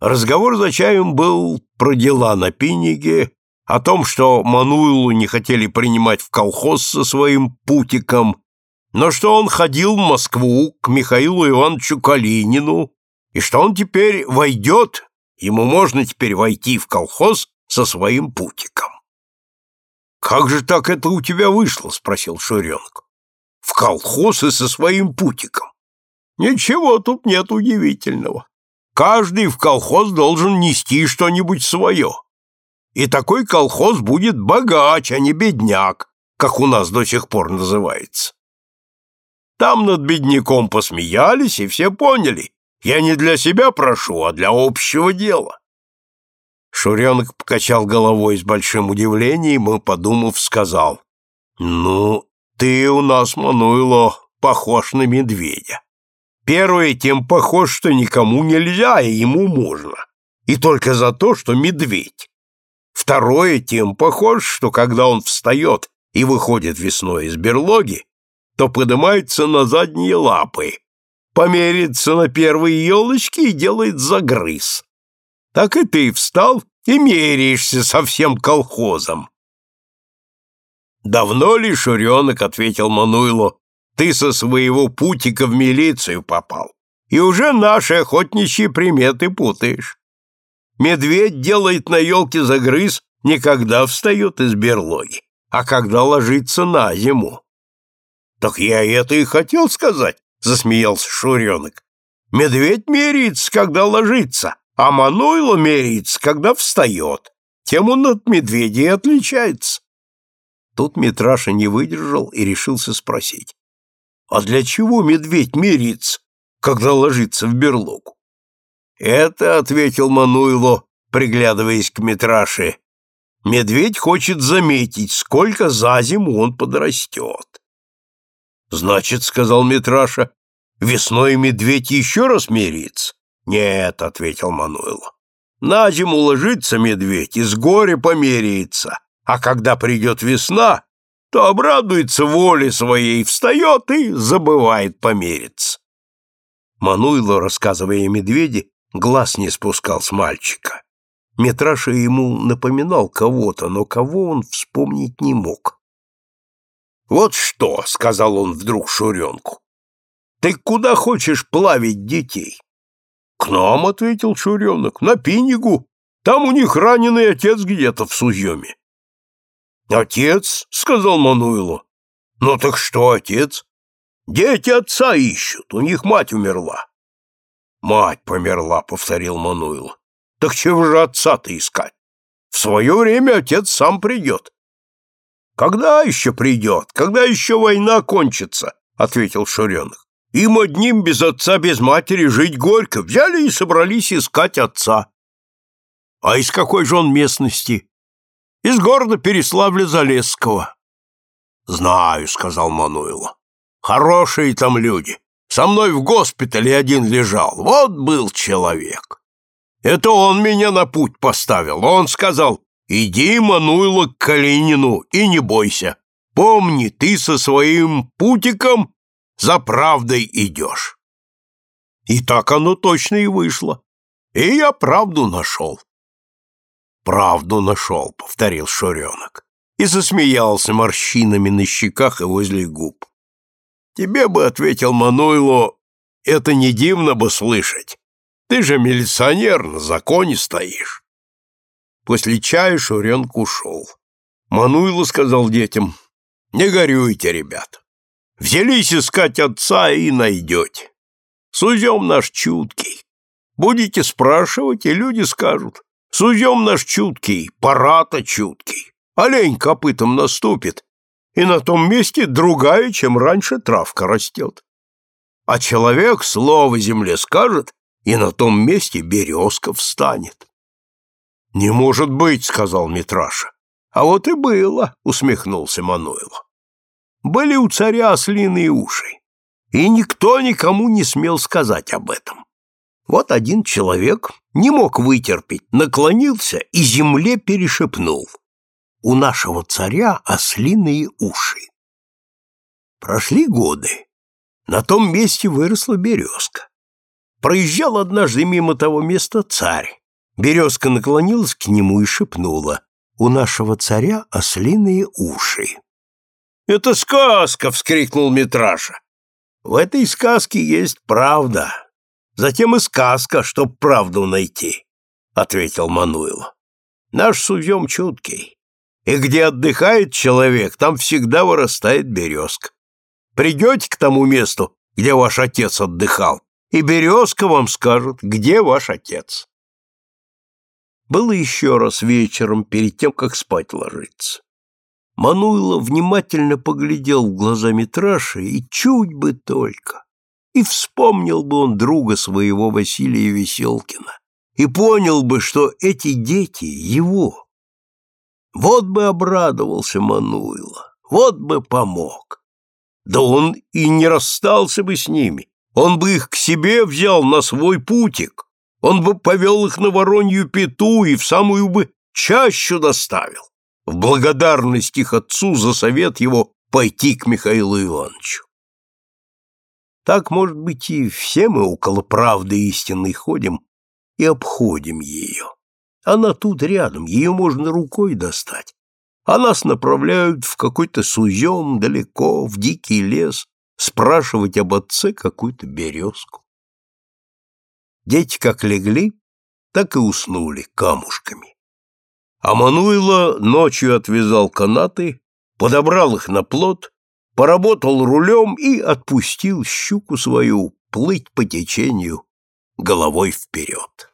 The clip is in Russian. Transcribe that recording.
Разговор за чаем был про дела на Пиниге, о том, что Мануилу не хотели принимать в колхоз со своим путиком, но что он ходил в Москву к Михаилу Ивановичу Калинину, и что он теперь войдет, ему можно теперь войти в колхоз со своим путиком. «Как же так это у тебя вышло?» — спросил Шуренок. «В колхоз и со своим путиком». «Ничего тут нет удивительного. Каждый в колхоз должен нести что-нибудь свое. И такой колхоз будет богач, а не бедняк, как у нас до сих пор называется. Там над бедняком посмеялись, и все поняли. Я не для себя прошу, а для общего дела. Шуренок покачал головой с большим удивлением и, подумав, сказал, «Ну, ты у нас, Мануйло, похож на медведя. Первое тем похож, что никому нельзя, и ему можно. И только за то, что медведь. Второе тем похож, что когда он встает и выходит весной из берлоги, то поднимается на задние лапы, померится на первые елочки и делает загрыз. Так и ты встал и меряешься со всем колхозом. «Давно ли, Шуренок, — ответил Мануйло, — ты со своего путика в милицию попал, и уже наши охотничьи приметы путаешь. Медведь делает на елке загрыз, никогда встает из берлоги, а когда ложится на зиму. «Так я это и хотел сказать», — засмеялся Шуренок. «Медведь меряется, когда ложится, а Мануйло меряется, когда встает. Тем он от медведя и отличается». Тут Митраша не выдержал и решился спросить. «А для чего медведь меряется, когда ложится в берлогу?» «Это», — ответил Мануйло, приглядываясь к Митраше, — «медведь хочет заметить, сколько за зиму он подрастет». Значит, сказал Митраша, весной медведь еще раз меряется? Нет, ответил Мануил. На зиму ложится медведь и с горя померяется, а когда придет весна, то обрадуется воле своей, встает и забывает помериться. Мануйло, рассказывая о медведе, глаз не спускал с мальчика. Митраша ему напоминал кого-то, но кого он вспомнить не мог. «Вот что», — сказал он вдруг Шуренку, — «ты куда хочешь плавить детей?» «К нам», — ответил Шуренок, — «на Пинигу. Там у них раненый отец где-то в Суземе». «Отец?» — сказал Мануилу. «Ну так что отец?» «Дети отца ищут, у них мать умерла». «Мать померла», — повторил Мануил. «Так чего же отца-то искать? В свое время отец сам придет. «Когда еще придет? Когда еще война кончится?» — ответил Шуренок. «Им одним без отца, без матери жить горько. Взяли и собрались искать отца». «А из какой же он местности?» «Из города Переславля-Залесского». «Знаю», — сказал Мануило. «Хорошие там люди. Со мной в госпитале один лежал. Вот был человек. Это он меня на путь поставил. Он сказал, Иди, Мануйло, к Калинину и не бойся. Помни, ты со своим путиком за правдой идешь. И так оно точно и вышло. И я правду нашел. Правду нашел, повторил Шуренок. И засмеялся морщинами на щеках и возле губ. Тебе бы, ответил Мануйло, это не дивно бы слышать. Ты же милиционер, на законе стоишь. После чая Шуренк ушел. Мануйло сказал детям, «Не горюйте, ребят. Взялись искать отца и найдете. Сузем наш чуткий. Будете спрашивать, и люди скажут, Сузем наш чуткий, пора-то чуткий. Олень копытом наступит, и на том месте другая, чем раньше, травка растет. А человек слово земле скажет, и на том месте березка встанет. «Не может быть», — сказал Митраша. «А вот и было», — усмехнулся Мануил. «Были у царя ослиные уши, и никто никому не смел сказать об этом. Вот один человек не мог вытерпеть, наклонился и земле перешепнул. У нашего царя ослиные уши. Прошли годы. На том месте выросла березка. Проезжал однажды мимо того места царь. Березка наклонилась к нему и шепнула. «У нашего царя ослиные уши». «Это сказка!» — вскрикнул Митраша. «В этой сказке есть правда. Затем и сказка, чтоб правду найти», — ответил Мануил. «Наш судьем чуткий. И где отдыхает человек, там всегда вырастает березка. Придете к тому месту, где ваш отец отдыхал, и березка вам скажет, где ваш отец. Было еще раз вечером, перед тем, как спать ложиться. Мануйло внимательно поглядел в глаза Митраши, и чуть бы только. И вспомнил бы он друга своего Василия Веселкина, и понял бы, что эти дети его. Вот бы обрадовался Мануйло, вот бы помог. Да он и не расстался бы с ними, он бы их к себе взял на свой путик, он бы повел их на воронью пету и в самую бы чащу доставил, в благодарность их отцу за совет его пойти к Михаилу Ивановичу. Так, может быть, и все мы около правды истинной ходим и обходим ее. Она тут рядом, ее можно рукой достать. А нас направляют в какой-то сузем далеко, в дикий лес, спрашивать об отце какую-то березку. Дети как легли, так и уснули камушками. А Мануйло ночью отвязал канаты, подобрал их на плот, поработал рулем и отпустил щуку свою плыть по течению головой вперед.